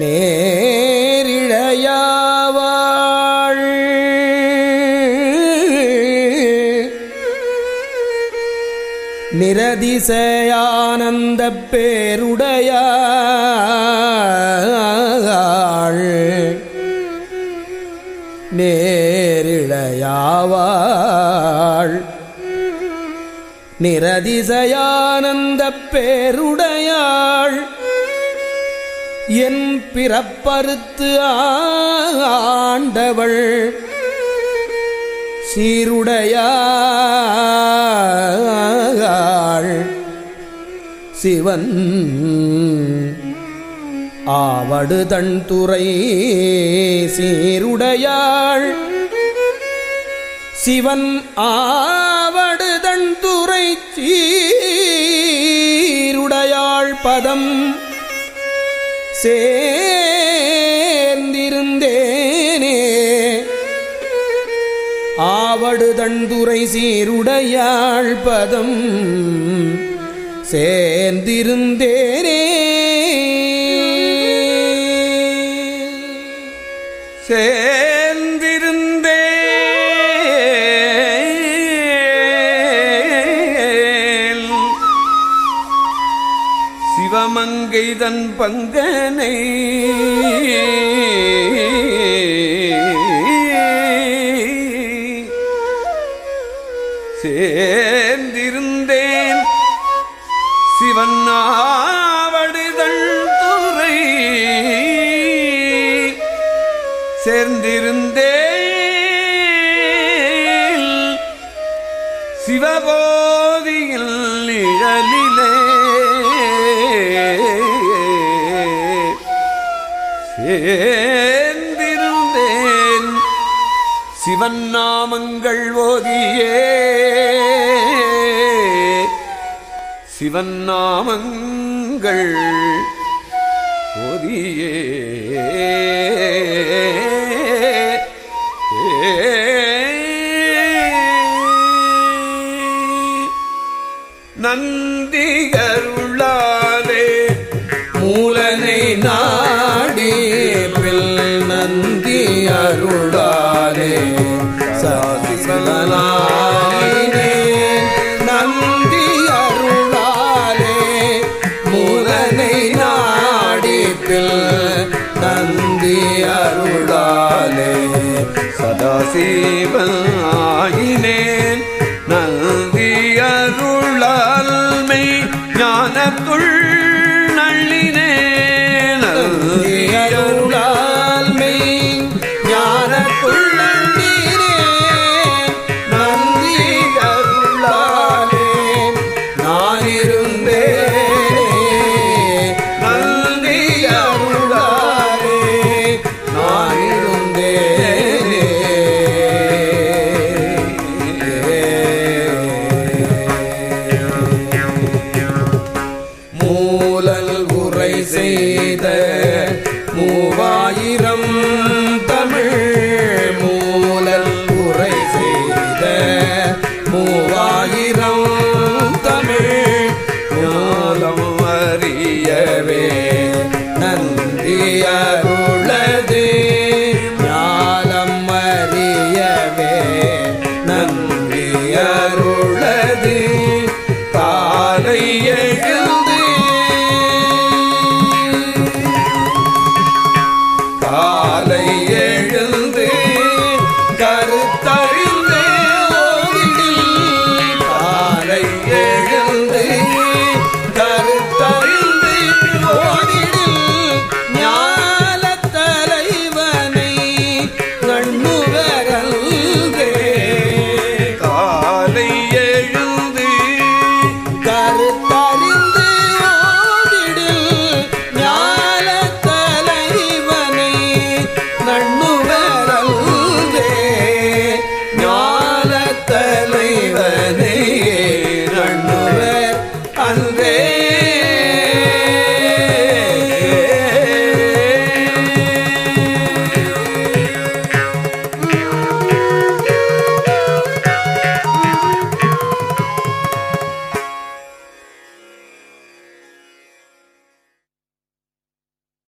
நேரிழையாவாள். நிரதிசயானந்த பேருடையாள் நேரிழையாவாள். நிரதிசயானந்த பேருடையாள் என் பிறப்பறுத்து ஆண்டவள். சீருடையாள். சிவன் ஆவடு தன் துறை சீருடையாள். சிவன் ஆவடு தன் துறை சீருடையாள் பதம். சேர்ந்திருந்தேனே. ஆவடு தண்டுரை சீருடையாள் பதம் சேர்ந்திருந்தேனே. சே மங்கை தன் பங்கனை. சேர்ந்திருந்தேன் சிவன்னா சேர்ந்திருந்தேன். சிவன் நாமங்கள் ஓதியே. சிவன் நாமங்கள் ஓதியே. நந்திகருளாலே அருளாலே. சாசிமலாயினே நந்தி அருளாலே. மூலனை நாடிப்பில் நந்தி அருளாலே. சதாசிவனாயினேன் நந்தி அருளால்மை ஞானத்துள்